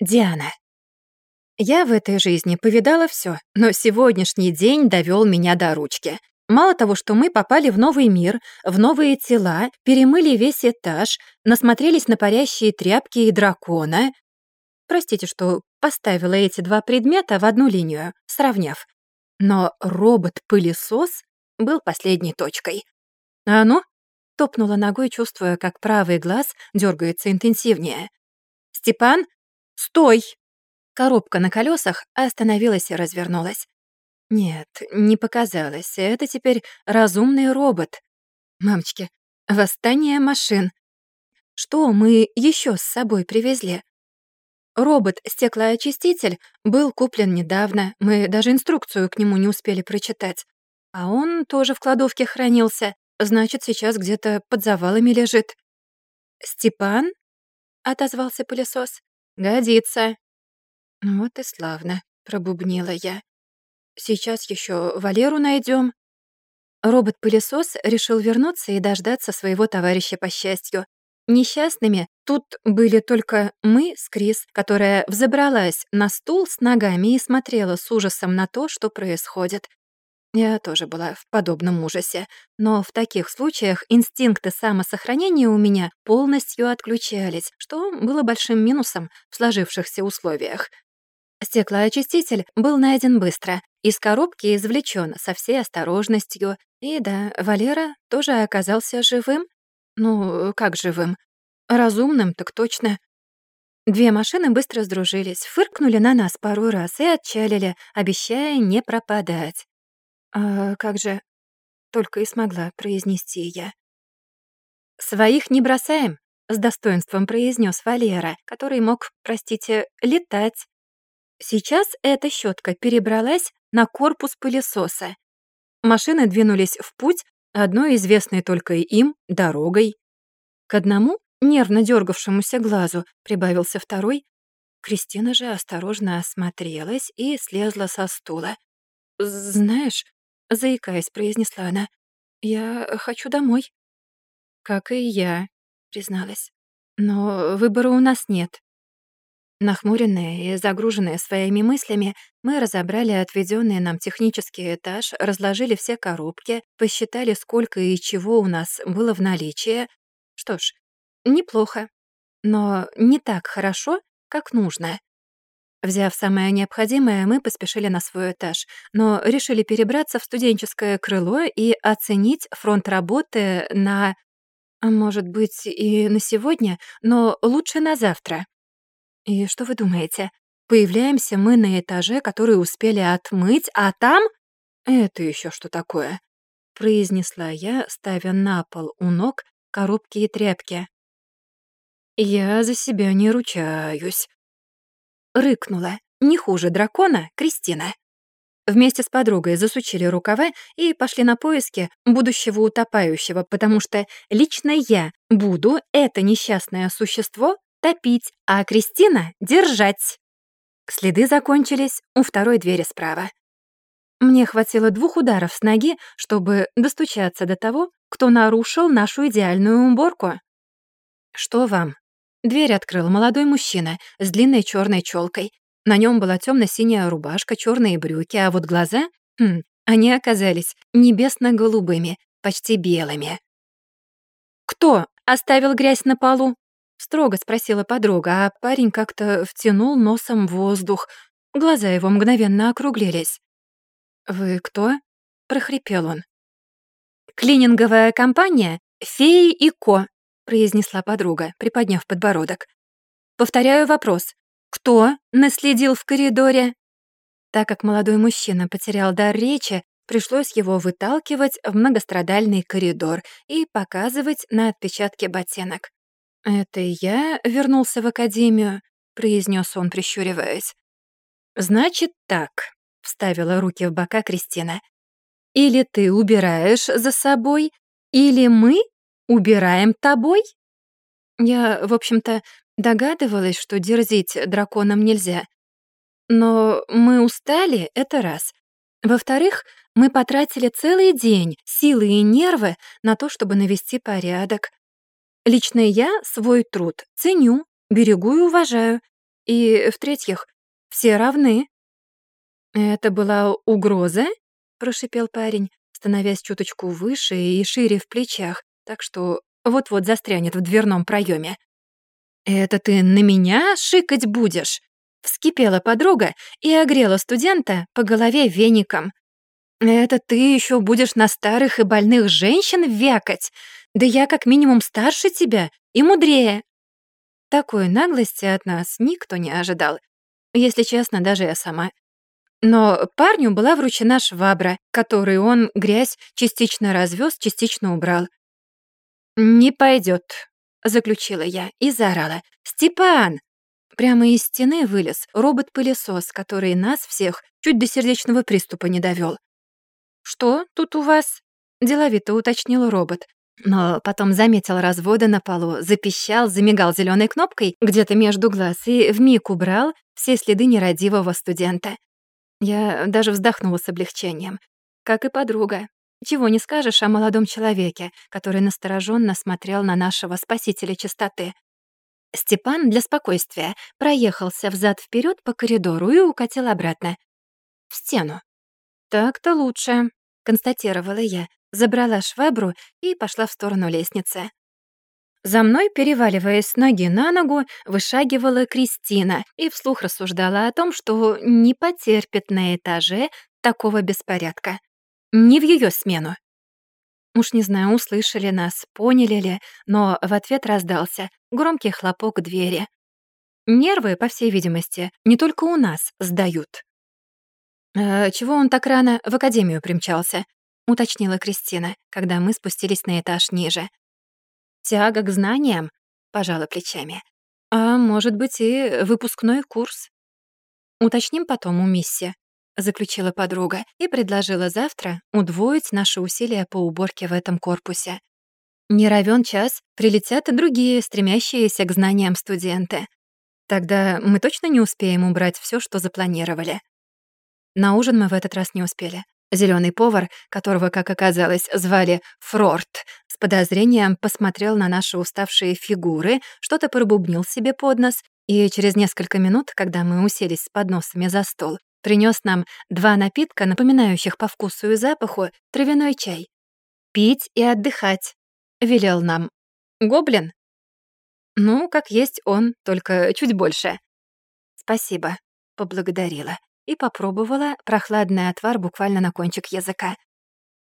Диана. Я в этой жизни повидала все, но сегодняшний день довел меня до ручки. Мало того, что мы попали в новый мир, в новые тела, перемыли весь этаж, насмотрелись на парящие тряпки и дракона. Простите, что поставила эти два предмета в одну линию, сравняв. Но робот-пылесос был последней точкой. «А ну?» — топнула ногой, чувствуя, как правый глаз дергается интенсивнее. «Степан, стой!» Коробка на колесах остановилась и развернулась. Нет, не показалось. Это теперь разумный робот. Мамочки, восстание машин. Что мы еще с собой привезли? Робот-стеклоочиститель был куплен недавно, мы даже инструкцию к нему не успели прочитать. А он тоже в кладовке хранился, значит, сейчас где-то под завалами лежит. «Степан?» — отозвался пылесос. «Годится». «Вот и славно», — пробубнила я. «Сейчас еще Валеру найдем. Робот-пылесос решил вернуться и дождаться своего товарища по счастью. Несчастными тут были только мы с Крис, которая взобралась на стул с ногами и смотрела с ужасом на то, что происходит. Я тоже была в подобном ужасе, но в таких случаях инстинкты самосохранения у меня полностью отключались, что было большим минусом в сложившихся условиях. Стеклоочиститель был найден быстро, из коробки извлечен со всей осторожностью, и да, Валера тоже оказался живым. Ну, как живым? Разумным, так точно. Две машины быстро сдружились, фыркнули на нас пару раз и отчалили, обещая не пропадать. «А как же...» — только и смогла произнести я. «Своих не бросаем», — с достоинством произнес Валера, который мог, простите, летать. Сейчас эта щетка перебралась на корпус пылесоса. Машины двинулись в путь, одной известной только им, дорогой. К одному, нервно дергавшемуся глазу, прибавился второй. Кристина же осторожно осмотрелась и слезла со стула. «Знаешь, заикаясь, произнесла она. «Я хочу домой». «Как и я», — призналась. «Но выбора у нас нет». Нахмуренные и загруженные своими мыслями, мы разобрали отведенный нам технический этаж, разложили все коробки, посчитали, сколько и чего у нас было в наличии. Что ж, неплохо, но не так хорошо, как нужно. Взяв самое необходимое, мы поспешили на свой этаж, но решили перебраться в студенческое крыло и оценить фронт работы на... Может быть, и на сегодня, но лучше на завтра. И что вы думаете? Появляемся мы на этаже, который успели отмыть, а там... Это еще что такое? произнесла я, ставя на пол у ног коробки и тряпки. «Я за себя не ручаюсь», Рыкнула. Не хуже дракона Кристина. Вместе с подругой засучили рукава и пошли на поиски будущего утопающего, потому что лично я буду это несчастное существо топить, а Кристина — держать. Следы закончились у второй двери справа. Мне хватило двух ударов с ноги, чтобы достучаться до того, кто нарушил нашу идеальную уборку. «Что вам?» Дверь открыл молодой мужчина с длинной черной челкой. На нем была темно-синяя рубашка, черные брюки, а вот глаза, хм, они оказались небесно-голубыми, почти белыми. «Кто оставил грязь на полу?» — строго спросила подруга, а парень как-то втянул носом воздух. Глаза его мгновенно округлились. «Вы кто?» — прохрипел он. «Клининговая компания «Феи и Ко», произнесла подруга, приподняв подбородок. «Повторяю вопрос. Кто наследил в коридоре?» Так как молодой мужчина потерял дар речи, пришлось его выталкивать в многострадальный коридор и показывать на отпечатке ботинок. «Это я вернулся в академию», — произнес он, прищуриваясь. «Значит так», — вставила руки в бока Кристина. «Или ты убираешь за собой, или мы убираем тобой?» Я, в общем-то, догадывалась, что дерзить драконам нельзя. Но мы устали, это раз. Во-вторых, мы потратили целый день, силы и нервы на то, чтобы навести порядок. Лично я свой труд ценю, берегу и уважаю. И, в-третьих, все равны». «Это была угроза?» — прошипел парень, становясь чуточку выше и шире в плечах, так что вот-вот застрянет в дверном проеме. «Это ты на меня шикать будешь?» Вскипела подруга и огрела студента по голове веником. «Это ты еще будешь на старых и больных женщин вякать? Да я как минимум старше тебя и мудрее». Такой наглости от нас никто не ожидал. Если честно, даже я сама. Но парню была вручена швабра, которой он грязь частично развез, частично убрал. «Не пойдет, заключила я и заорала. «Степан!» Прямо из стены вылез робот-пылесос, который нас всех чуть до сердечного приступа не довел. «Что тут у вас?» — деловито уточнил робот. Но потом заметил разводы на полу, запищал, замигал зеленой кнопкой где-то между глаз и вмиг убрал все следы нерадивого студента. Я даже вздохнула с облегчением. Как и подруга. Чего не скажешь о молодом человеке, который настороженно смотрел на нашего спасителя чистоты. Степан для спокойствия проехался взад вперед по коридору и укатил обратно. В стену. «Так-то лучше», — констатировала я, забрала швабру и пошла в сторону лестницы. За мной, переваливаясь с ноги на ногу, вышагивала Кристина и вслух рассуждала о том, что не потерпит на этаже такого беспорядка. Не в ее смену. Уж не знаю, услышали нас, поняли ли, но в ответ раздался громкий хлопок двери. Нервы, по всей видимости, не только у нас сдают. «Э, «Чего он так рано в академию примчался?» — уточнила Кристина, когда мы спустились на этаж ниже. «Тяга к знаниям?» — пожала плечами. «А может быть, и выпускной курс?» «Уточним потом у мисси», — заключила подруга и предложила завтра удвоить наши усилия по уборке в этом корпусе. Не равен час, прилетят и другие, стремящиеся к знаниям студенты. Тогда мы точно не успеем убрать все, что запланировали. На ужин мы в этот раз не успели. Зеленый повар, которого, как оказалось, звали Фрорт, с подозрением посмотрел на наши уставшие фигуры, что-то пробубнил себе под нос, и через несколько минут, когда мы уселись с подносами за стол, принес нам два напитка, напоминающих по вкусу и запаху травяной чай. «Пить и отдыхать», — велел нам. «Гоблин?» «Ну, как есть он, только чуть больше». «Спасибо», — поблагодарила и попробовала прохладный отвар буквально на кончик языка.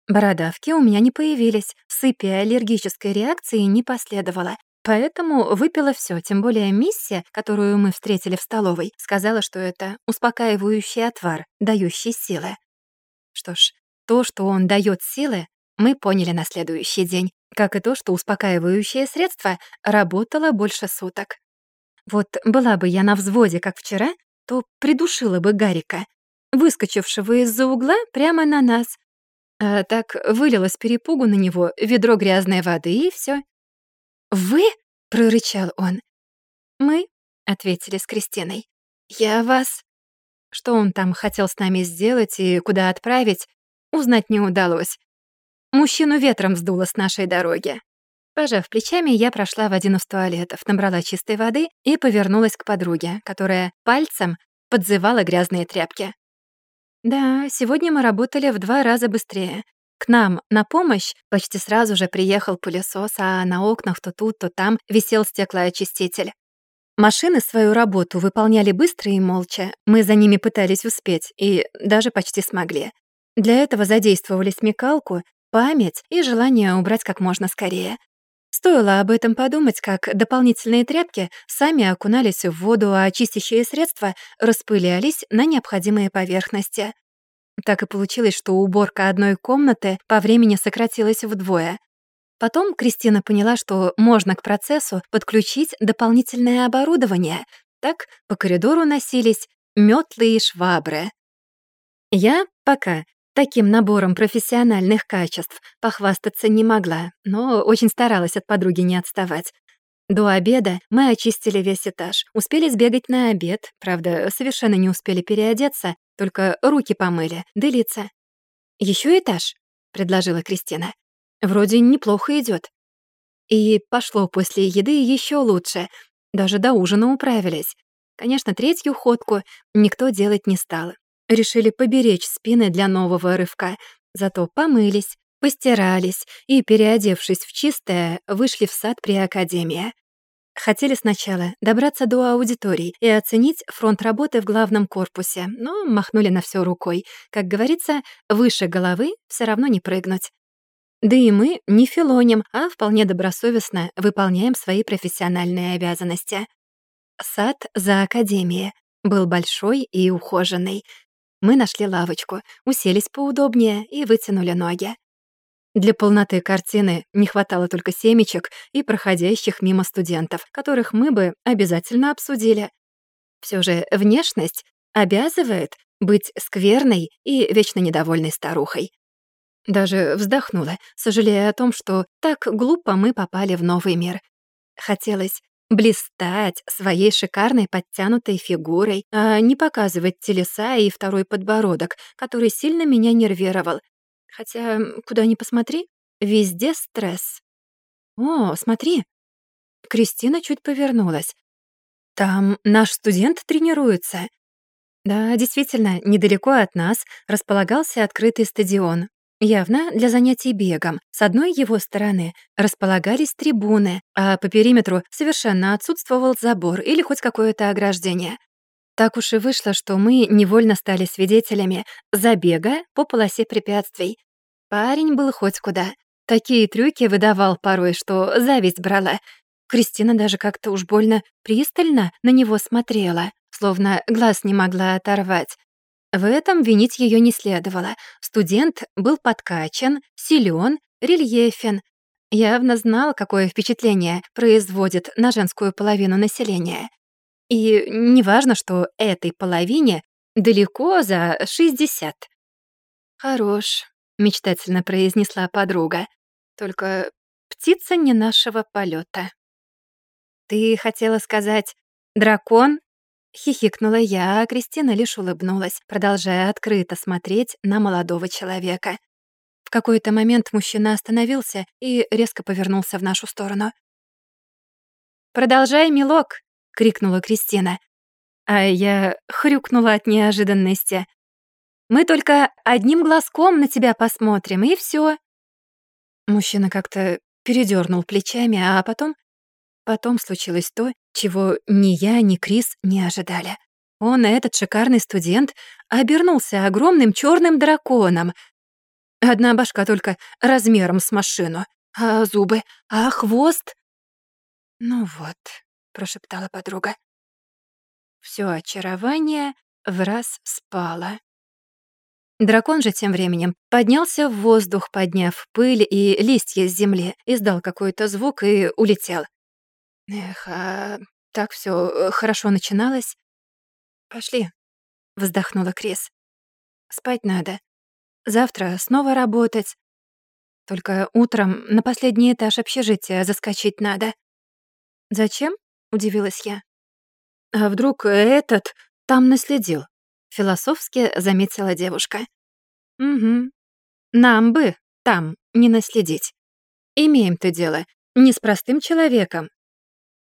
Бородавки у меня не появились, сыпи аллергической реакции не последовало, Поэтому выпила все, тем более миссия, которую мы встретили в столовой, сказала, что это успокаивающий отвар, дающий силы. Что ж, то, что он дает силы, мы поняли на следующий день, как и то, что успокаивающее средство работало больше суток. Вот была бы я на взводе, как вчера, то придушила бы Гарика, выскочившего из-за угла прямо на нас. А так вылила с перепугу на него ведро грязной воды, и все. «Вы?» — прорычал он. «Мы?» — ответили с Кристиной. «Я вас...» Что он там хотел с нами сделать и куда отправить, узнать не удалось. Мужчину ветром сдуло с нашей дороги. Пожав плечами, я прошла в один из туалетов, набрала чистой воды и повернулась к подруге, которая пальцем подзывала грязные тряпки. Да, сегодня мы работали в два раза быстрее. К нам на помощь почти сразу же приехал пылесос, а на окнах то тут, то там висел стеклоочиститель. Машины свою работу выполняли быстро и молча. Мы за ними пытались успеть и даже почти смогли. Для этого задействовали смекалку, память и желание убрать как можно скорее. Стоило об этом подумать, как дополнительные тряпки сами окунались в воду, а чистящие средства распылялись на необходимые поверхности. Так и получилось, что уборка одной комнаты по времени сократилась вдвое. Потом Кристина поняла, что можно к процессу подключить дополнительное оборудование. Так по коридору носились метлы и швабры. Я пока таким набором профессиональных качеств похвастаться не могла, но очень старалась от подруги не отставать. До обеда мы очистили весь этаж, успели сбегать на обед, правда, совершенно не успели переодеться, только руки помыли, да лица. Еще этаж», — предложила Кристина. «Вроде неплохо идет. И пошло после еды еще лучше. Даже до ужина управились. Конечно, третью ходку никто делать не стал. Решили поберечь спины для нового рывка, зато помылись, постирались и, переодевшись в чистое, вышли в сад при академии. Хотели сначала добраться до аудиторий и оценить фронт работы в главном корпусе, но махнули на все рукой. Как говорится, выше головы все равно не прыгнуть. Да и мы не филоним, а вполне добросовестно выполняем свои профессиональные обязанности. Сад за академией был большой и ухоженный. Мы нашли лавочку, уселись поудобнее и вытянули ноги. Для полноты картины не хватало только семечек и проходящих мимо студентов, которых мы бы обязательно обсудили. Все же внешность обязывает быть скверной и вечно недовольной старухой. Даже вздохнула, сожалея о том, что так глупо мы попали в новый мир. Хотелось блистать своей шикарной подтянутой фигурой, а не показывать телеса и второй подбородок, который сильно меня нервировал, Хотя, куда ни посмотри, везде стресс. «О, смотри!» Кристина чуть повернулась. «Там наш студент тренируется». Да, действительно, недалеко от нас располагался открытый стадион. Явно для занятий бегом. С одной его стороны располагались трибуны, а по периметру совершенно отсутствовал забор или хоть какое-то ограждение. Так уж и вышло, что мы невольно стали свидетелями забега по полосе препятствий. Парень был хоть куда. Такие трюки выдавал порой, что зависть брала. Кристина даже как-то уж больно пристально на него смотрела, словно глаз не могла оторвать. В этом винить ее не следовало. Студент был подкачан, силен, рельефен. Явно знал, какое впечатление производит на женскую половину населения. И неважно, что этой половине далеко за 60. «Хорош», — мечтательно произнесла подруга. «Только птица не нашего полета. «Ты хотела сказать дракон?» Хихикнула я, а Кристина лишь улыбнулась, продолжая открыто смотреть на молодого человека. В какой-то момент мужчина остановился и резко повернулся в нашу сторону. «Продолжай, милок!» — крикнула Кристина. А я хрюкнула от неожиданности. «Мы только одним глазком на тебя посмотрим, и все. Мужчина как-то передернул плечами, а потом... Потом случилось то, чего ни я, ни Крис не ожидали. Он, этот шикарный студент, обернулся огромным черным драконом. Одна башка только размером с машину, а зубы, а хвост... Ну вот, прошептала подруга. Все очарование в раз спало. Дракон же тем временем поднялся в воздух, подняв пыль и листья с земли, издал какой-то звук и улетел. Эх, а так все э, хорошо начиналось. «Пошли», — вздохнула Крис. «Спать надо. Завтра снова работать. Только утром на последний этаж общежития заскочить надо». «Зачем?» Удивилась я. А вдруг этот там наследил? Философски заметила девушка. Угу. Нам бы там не наследить. Имеем-то дело не с простым человеком,